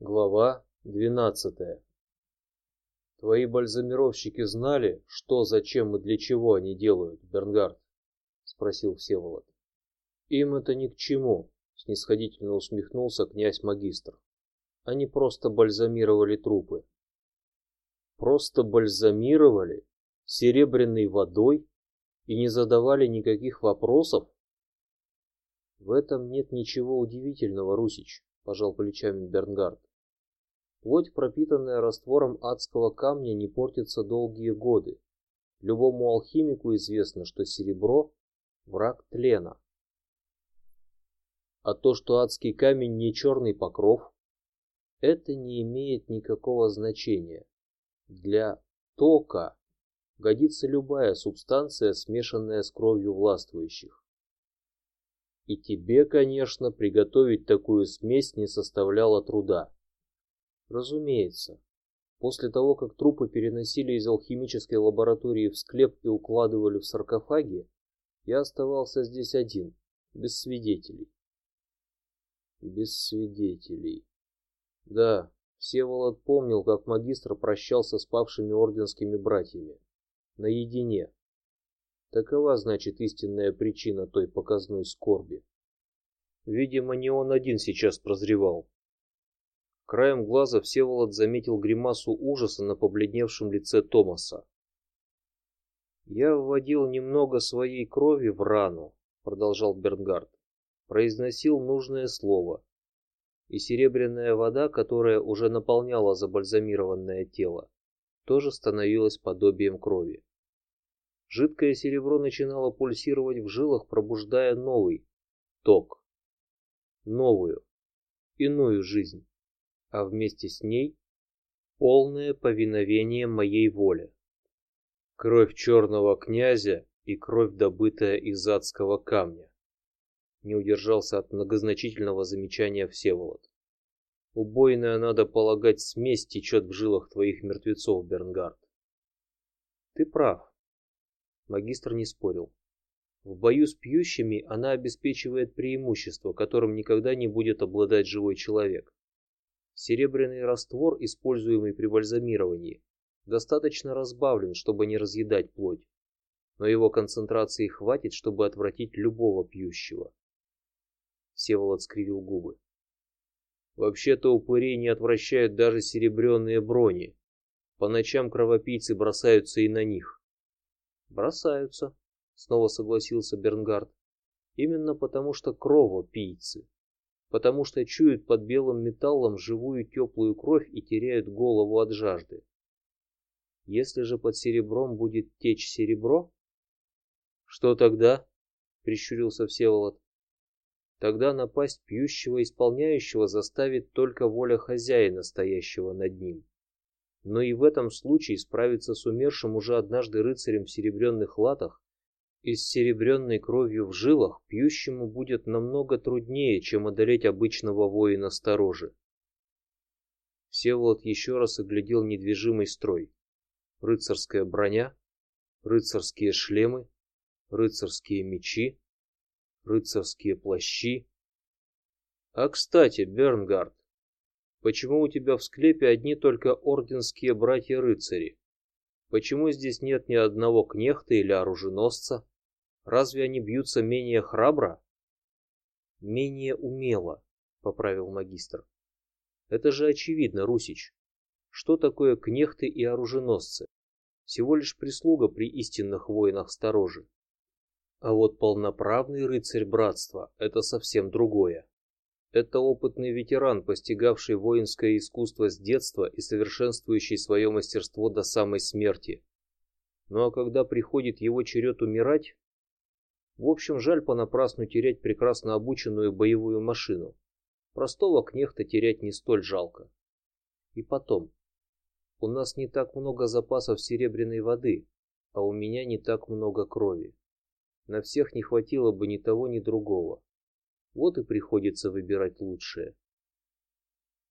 Глава двенадцатая. Твои бальзамировщики знали, что, зачем и для чего они делают, Бернгард? спросил Всеволод. Им это ни к чему, снисходительно усмехнулся князь магистр. Они просто бальзамировали трупы. Просто бальзамировали серебряной водой и не задавали никаких вопросов? В этом нет ничего удивительного, Русич, пожал плечами Бернгард. Плоть, пропитанная раствором адского камня, не портится долгие годы. Любому алхимику известно, что серебро враг тлена. А то, что адский камень не черный покров, это не имеет никакого значения. Для тока годится любая субстанция, смешанная с кровью властвующих. И тебе, конечно, приготовить такую смесь не составляло труда. Разумеется. После того, как трупы переносили из алхимической лаборатории в склеп и укладывали в саркофаги, я оставался здесь один, без свидетелей. Без свидетелей. Да, Всеволод помнил, как магистр прощался с павшими орденскими братьями наедине. Такова, значит, истинная причина той показной скорби. Видимо, не он один сейчас прозревал. Краем глаза Всеволод заметил гримасу ужаса на побледневшем лице Томаса. Я вводил немного своей крови в рану, продолжал Бернгард, произносил нужное слово, и серебряная вода, которая уже наполняла забальзамированное тело, тоже становилась подобием крови. Жидкое серебро начинало пульсировать в жилах, пробуждая новый ток, новую, иную жизнь, а вместе с ней полное повиновение моей воле. Кровь черного князя и кровь, добытая из адского камня. Не удержался от многозначительного замечания Всеволод. Убойная, надо полагать, смесь течет в жилах твоих мертвецов, Бернгард. Ты прав. Магистр не спорил. В бою с пьющими она обеспечивает преимущество, которым никогда не будет обладать живой человек. Серебряный раствор, используемый при бальзамировании, достаточно разбавлен, чтобы не разъедать плоть, но его концентрации хватит, чтобы отвратить любого пьющего. Всеволод скривил губы. Вообще-то упырей не отвращают даже серебряные брони. По ночам кровопийцы бросаются и на них. Бросаются, снова согласился Бернгард. Именно потому что кровопийцы, потому что чуют под белым металлом живую теплую кровь и теряют голову от жажды. Если же под серебром будет течь серебро, что тогда? Прищурился Всеволод. Тогда напасть пьющего исполняющего заставит только воля хозяина, стоящего над ним но и в этом случае справиться с умершим уже однажды рыцарем в серебряных латах и с серебряной кровью в жилах пьющему будет намного труднее, чем одолеть обычного воина сторожи. Всеволод еще раз оглядел недвижимый строй: рыцарская броня, рыцарские шлемы, рыцарские мечи, рыцарские плащи. А кстати, Бернгард, Почему у тебя в склепе одни только орденские братья-рыцари? Почему здесь нет ни одного кнехта или оруженосца? Разве они бьются менее храбро? Менее умело, поправил магистр. Это же очевидно, Русич. Что такое кнехты и оруженосцы? Всего лишь прислуга при истинных воинах сторожи. А вот полноправный рыцарь братства – это совсем другое. Это опытный ветеран, постигавший воинское искусство с детства и совершенствующий свое мастерство до самой смерти. Ну а когда приходит его черед умирать, в общем, жаль понапрасну терять прекрасно обученную боевую машину. Простого кнехта терять не столь жалко. И потом, у нас не так много запасов серебряной воды, а у меня не так много крови. На всех не хватило бы ни того, ни другого. Вот и приходится выбирать лучшее.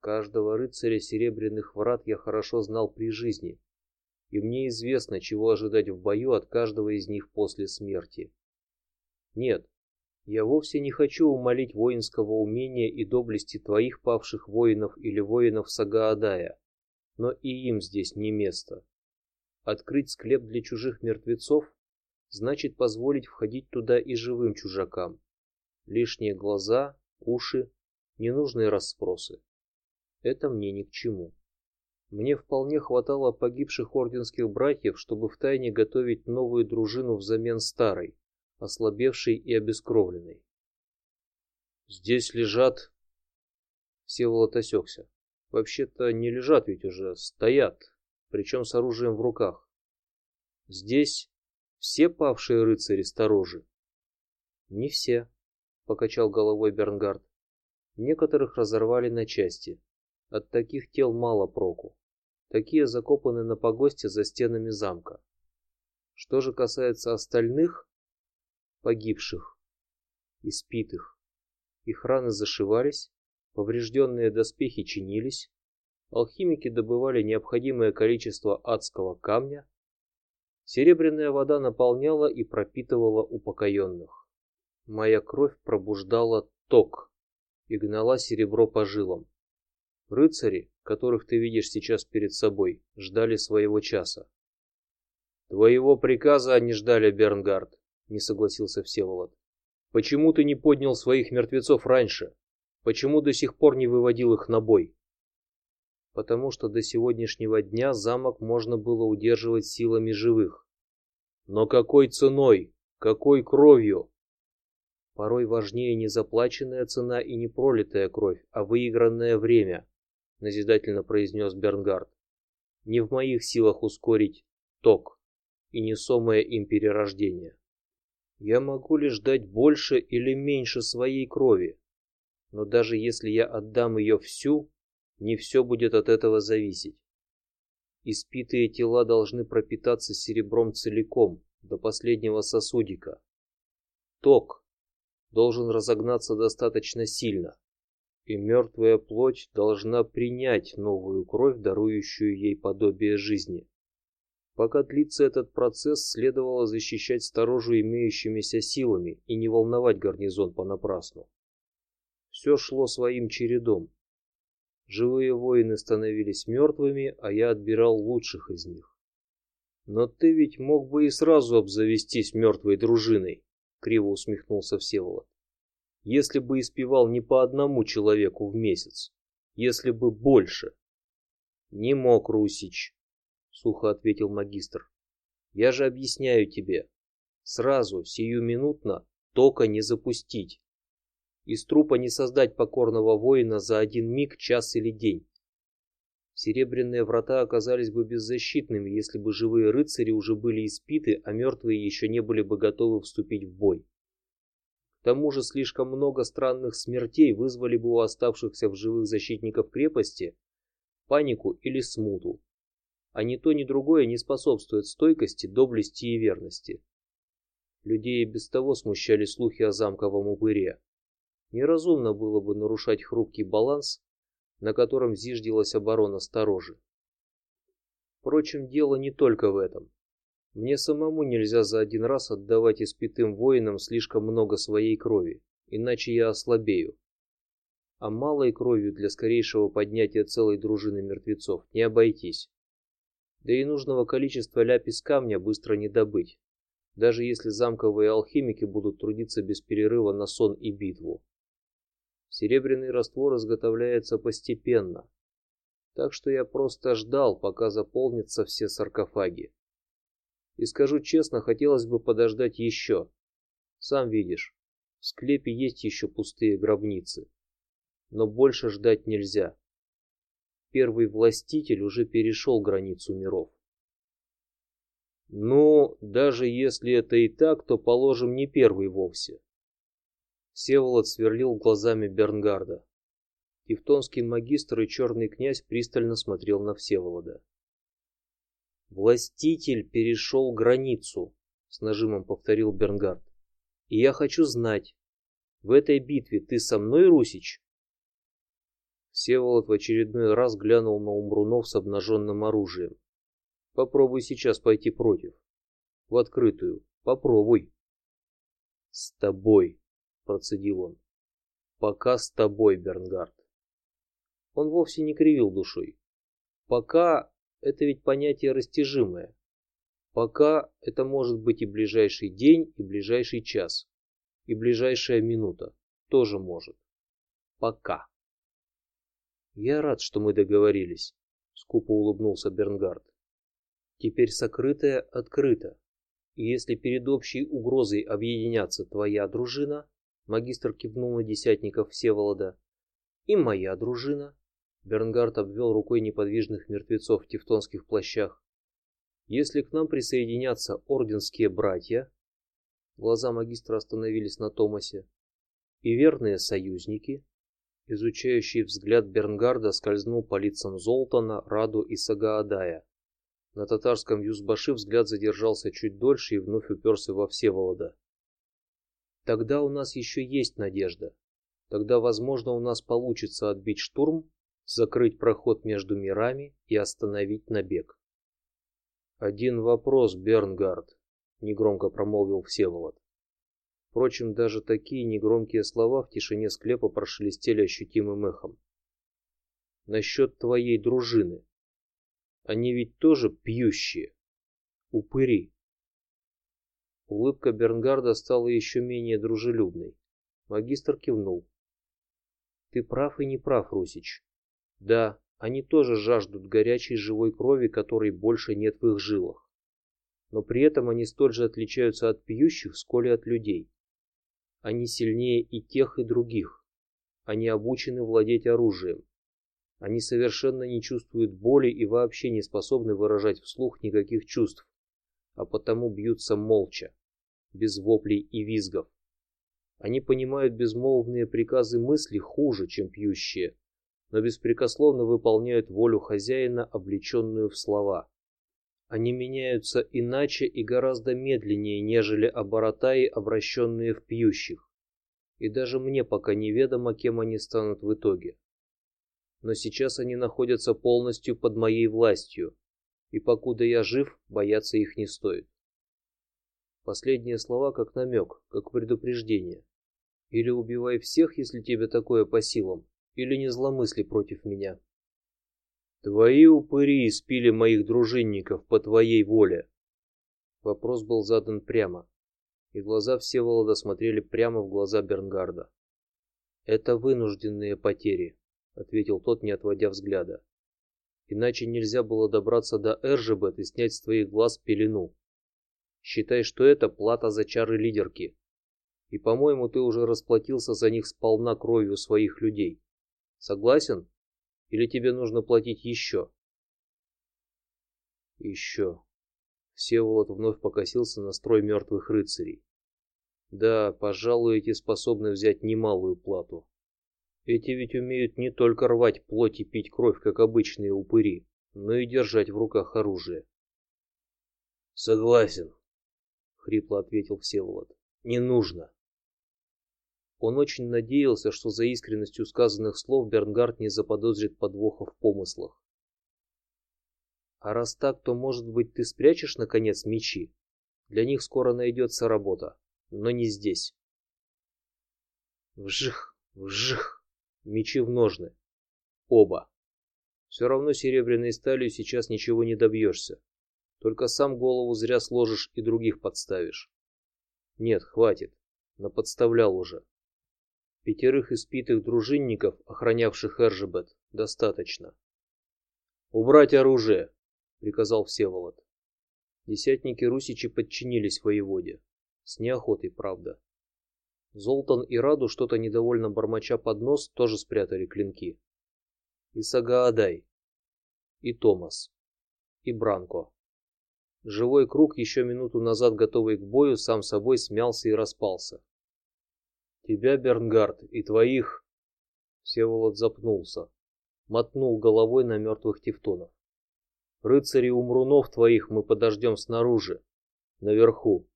Каждого рыцаря серебряных врат я хорошо знал при жизни, и мне известно, чего ожидать в бою от каждого из них после смерти. Нет, Я вовсе не хочу умолить воинского умения и доблести твоих павших воинов или воинов Сагаадая, но и им здесь не место. Открыть склеп для чужих мертвецов значит позволить входить туда и живым чужакам. Лишние глаза, уши, ненужные расспросы. Это мне ни к чему. Мне вполне хватало погибших орденских братьев, чтобы втайне готовить новую дружину взамен старой, ослабевшей и обескровленной. Здесь лежат. Всеволод осекся. Вообще-то не лежат ведь уже, стоят, причем с оружием в руках. Здесь все павшие рыцари сторожи. Не все, покачал головой Бернгард. Некоторых разорвали на части. От таких тел мало проку. Такие закопаны на погосте за стенами замка. Что же касается остальных погибших, испитых, их раны зашивались, поврежденные доспехи чинились, алхимики добывали необходимое количество адского камня, серебряная вода наполняла и пропитывала упокоенных. Моя кровь пробуждала ток и гнала серебро по жилам. Рыцари, которых ты видишь сейчас перед собой, ждали своего часа. Твоего приказа они ждали, Бернгард, не согласился Всеволод. Почему ты не поднял своих мертвецов раньше? Почему до сих пор не выводил их на бой? Потому что до сегодняшнего дня замок можно было удерживать силами живых. Но какой ценой? Какой кровью? Порой важнее не заплаченная цена и не пролитая кровь, а выигранное время назидательно произнес Бернгард. Не в моих силах ускорить ток и несомое им перерождение. Я могу лишь дать больше или меньше своей крови, но даже если я отдам ее всю, не все будет от этого зависеть. Испитые тела должны пропитаться серебром целиком до последнего сосудика. Ток должен разогнаться достаточно сильно, и мертвая плоть должна принять новую кровь, дарующую ей подобие жизни. Пока длится этот процесс, следовало защищать сторожу имеющимися силами и не волновать гарнизон понапрасну. Все шло своим чередом. Живые воины становились мертвыми, а я отбирал лучших из них. Но ты ведь мог бы и сразу обзавестись мертвой дружиной, криво усмехнулся Всеволод если бы испевал не по одному человеку в месяц, если бы больше. Не мог, Русич, сухо ответил магистр. Я же объясняю тебе, сразу, сиюминутно, тока не запустить. Из трупа не создать покорного воина за один миг, час или день. Серебряные врата оказались бы беззащитными, если бы живые рыцари уже были испиты, а мертвые еще не были бы готовы вступить в бой. К тому же слишком много странных смертей вызвали бы у оставшихся в живых защитников крепости панику или смуту, а ни то ни другое не способствует стойкости, доблести и верности. Людей без того смущали слухи о замковом упыре. Неразумно было бы нарушать хрупкий баланс, на котором зиждилась оборона сторожи. Впрочем, дело не только в этом. Мне самому нельзя за один раз отдавать испитым воинам слишком много своей крови, иначе я ослабею. А малой кровью для скорейшего поднятия целой дружины мертвецов не обойтись. Да и нужного количества ляпис камня быстро не добыть, даже если замковые алхимики будут трудиться без перерыва на сон и битву. Серебряный раствор изготовляется постепенно, так что я просто ждал, пока заполнятся все саркофаги. И скажу честно, хотелось бы подождать еще. Сам видишь, в склепе есть еще пустые гробницы, но больше ждать нельзя. Первый властитель уже перешел границу миров. Ну, даже если это и так, то положим не первый вовсе. Всеволод сверлил глазами Бернгарда. Тевтонский магистр и черный князь пристально смотрел на Всеволода. Властитель перешел границу, с нажимом повторил Бернгард. И я хочу знать, в этой битве ты со мной, Русич? Всеволод в очередной раз глянул на Умрунов с обнаженным оружием. Попробуй сейчас пойти против, в открытую. Попробуй. С тобой, процедил он. Пока с тобой, Бернгард. Он вовсе не кривил душой. Пока это ведь понятие растяжимое. Пока это может быть и ближайший день, и ближайший час, и ближайшая минута тоже может. Пока. Я рад, что мы договорились. Скупо улыбнулся Бернгард. Теперь сокрытое открыто. И если перед общей угрозой объединятся твоя дружина, магистр кивнул на десятников Всеволода, и моя дружина, Бернгард обвел рукой неподвижных мертвецов в тевтонских плащах. Если к нам присоединятся орденские братья, глаза магистра остановились на Томасе, и верные союзники, изучающий взгляд Бернгарда скользнул по лицам Золтана, Раду и Сагаадая. На татарском Юзбаши взгляд задержался чуть дольше и вновь уперся во Всеволода. Тогда у нас еще есть надежда. Тогда, возможно, у нас получится отбить штурм, закрыть проход между мирами и остановить набег. Один вопрос, Бернгард, негромко промолвил Всеволод. Впрочем, даже такие негромкие слова в тишине склепа прошелестели ощутимым эхом. Насчет твоей дружины. Они ведь тоже пьющие, упыри. Улыбка Бернгарда стала еще менее дружелюбной. Магистр кивнул. Ты прав и не прав, Русич. Да, они тоже жаждут горячей живой крови, которой больше нет в их жилах. Но при этом они столь же отличаются от пьющих, сколь и от людей. Они сильнее и тех, и других. Они обучены владеть оружием. Они совершенно не чувствуют боли и вообще не способны выражать вслух никаких чувств, а потому бьются молча, без воплей и визгов. Они понимают безмолвные приказы мысли хуже, чем пьющие, но беспрекословно выполняют волю хозяина, облеченную в слова. Они меняются иначе и гораздо медленнее, нежели оборотаи, обращенные в пьющих. И даже мне пока неведомо, кем они станут в итоге но сейчас они находятся полностью под моей властью, и покуда я жив, бояться их не стоит. Последние слова как намек, как предупреждение. Или убивай всех, если тебе такое по силам, или не зломысли против меня. Твои упыри испили моих дружинников по твоей воле. Вопрос был задан прямо, и глаза Всеволода смотрели прямо в глаза Бернгарда. Это вынужденные потери ответил тот, не отводя взгляда. Иначе нельзя было добраться до Эржебет и снять с твоих глаз пелену. Считай, что это плата за чары лидерки. И, по-моему, ты уже расплатился за них сполна кровью своих людей. Согласен? Или тебе нужно платить еще? Еще. Всеволод вновь покосился на строй мертвых рыцарей. Да, пожалуй, эти способны взять немалую плату. Эти ведь умеют не только рвать плоть и пить кровь, как обычные упыри, но и держать в руках оружие. Согласен, хрипло ответил Всеволод. Не нужно. Он очень надеялся, что за искренностью сказанных слов Бернгард не заподозрит подвоха в помыслах. А раз так, то может быть ты спрячешь наконец мечи? Для них скоро найдется работа, но не здесь. Вжих, вжих. Мечи в ножны. Оба. Все равно серебряной сталью сейчас ничего не добьешься. Только сам голову зря сложишь и других подставишь. Нет, хватит. Наподставлял уже. Пятерых испитых дружинников, охранявших Эржебет, достаточно. Убрать оружие, приказал Всеволод. Десятники русичи подчинились воеводе, с неохотой, правда. Золтан и Раду что-то недовольно бормоча под нос тоже спрятали клинки. И Сагаадай, и Томас, и Бранко. Живой круг еще минуту назад готовый к бою сам собой смялся и распался. Тебя, Бернгард, и твоих. Всеволод запнулся, мотнул головой на мертвых тевтонов. Рыцари умрунов твоих мы подождем снаружи, наверху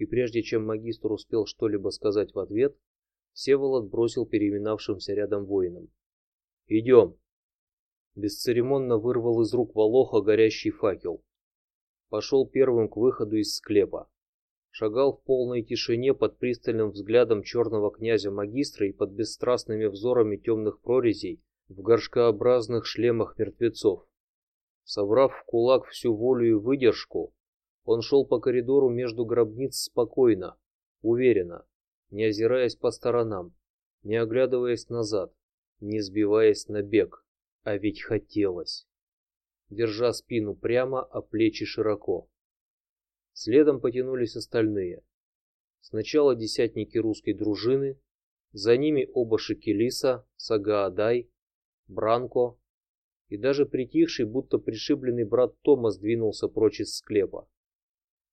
и прежде чем магистр успел что-либо сказать в ответ, Всеволод бросил переминавшимся рядом воинам: "Идем!" Бесцеремонно вырвал из рук Волоха горящий факел. Пошел первым к выходу из склепа. Шагал в полной тишине под пристальным взглядом черного князя магистра и под бесстрастными взорами темных прорезей в горшкообразных шлемах мертвецов. Собрав в кулак всю волю и выдержку, он шел по коридору между гробниц спокойно, уверенно, не озираясь по сторонам, не оглядываясь назад, не сбиваясь на бег, а ведь хотелось, держа спину прямо, а плечи широко. Следом потянулись остальные. Сначала десятники русской дружины, за ними оба Шекелиса, Сагаадай, Бранко и даже притихший, будто пришибленный брат Томас двинулся прочь из склепа.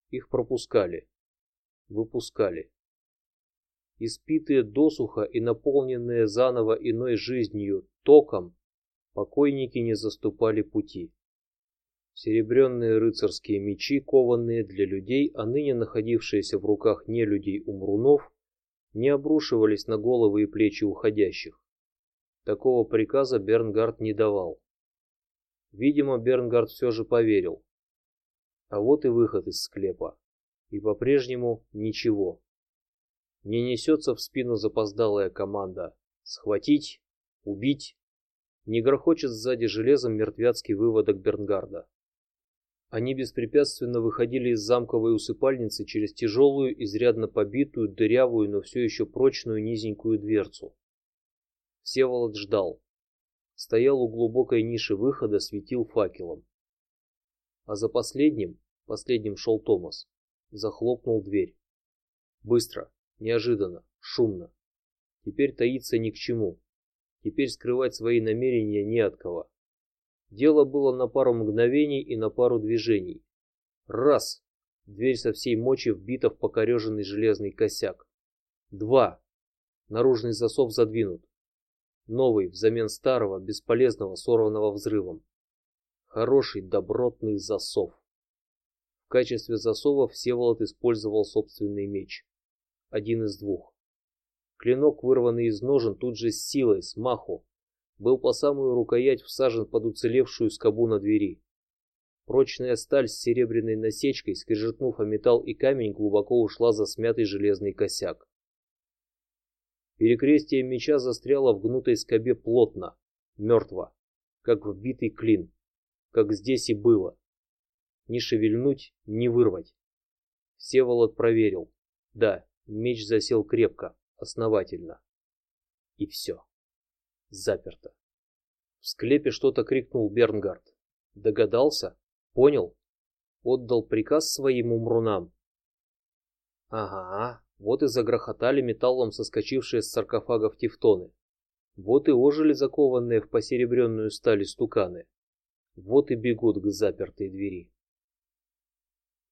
Их пропускали, выпускали. Испитые досуха и наполненные заново иной жизнью током, покойники не заступали пути. Серебряные рыцарские мечи, кованные для людей, а ныне находившиеся в руках не людей умрунов, не обрушивались на головы и плечи уходящих. Такого приказа Бернгард не давал. Видимо, Бернгард все же поверил. А вот и выход из склепа, и по-прежнему ничего. Не несется в спину запоздалая команда: схватить, убить. Не грохочет сзади железом мертвяцкий выводок Бернгарда. Они беспрепятственно выходили из замковой усыпальницы через тяжелую, изрядно побитую, дырявую, но все еще прочную низенькую дверцу. Всеволод ждал. Стоял у глубокой ниши выхода, светил факелом. А за последним, последним шел Томас, захлопнул дверь. Быстро, неожиданно, шумно. Теперь таиться ни к чему. Теперь скрывать свои намерения не от кого. Дело было на пару мгновений и на пару движений. Раз. Дверь со всей мочи вбита в покореженный железный косяк. Два. Наружный засов задвинут новый взамен старого, бесполезного, сорванного взрывом. Хороший добротный засов. В качестве засова Всеволод использовал собственный меч, один из двух. Клинок, вырванный из ножен, тут же с силой, с маху, был по самую рукоять всажен под уцелевшую скобу на двери. Прочная сталь с серебряной насечкой, скрежетнув о металл и камень, глубоко ушла за смятый железный косяк. Перекрестие меча застряло в гнутой скобе плотно, мертво, как вбитый клин, как здесь и было. Не шевельнуть, не вырвать. Всеволод проверил. Да, меч засел крепко, основательно. И все. Заперто. В склепе что-то крикнул Бернгард. Догадался? Понял? Отдал приказ своим умрунам. Ага, вот и загрохотали металлом соскочившие с саркофагов тевтоны. Вот и ожили закованные в посеребренную сталь стуканы. Вот и бегут к запертой двери.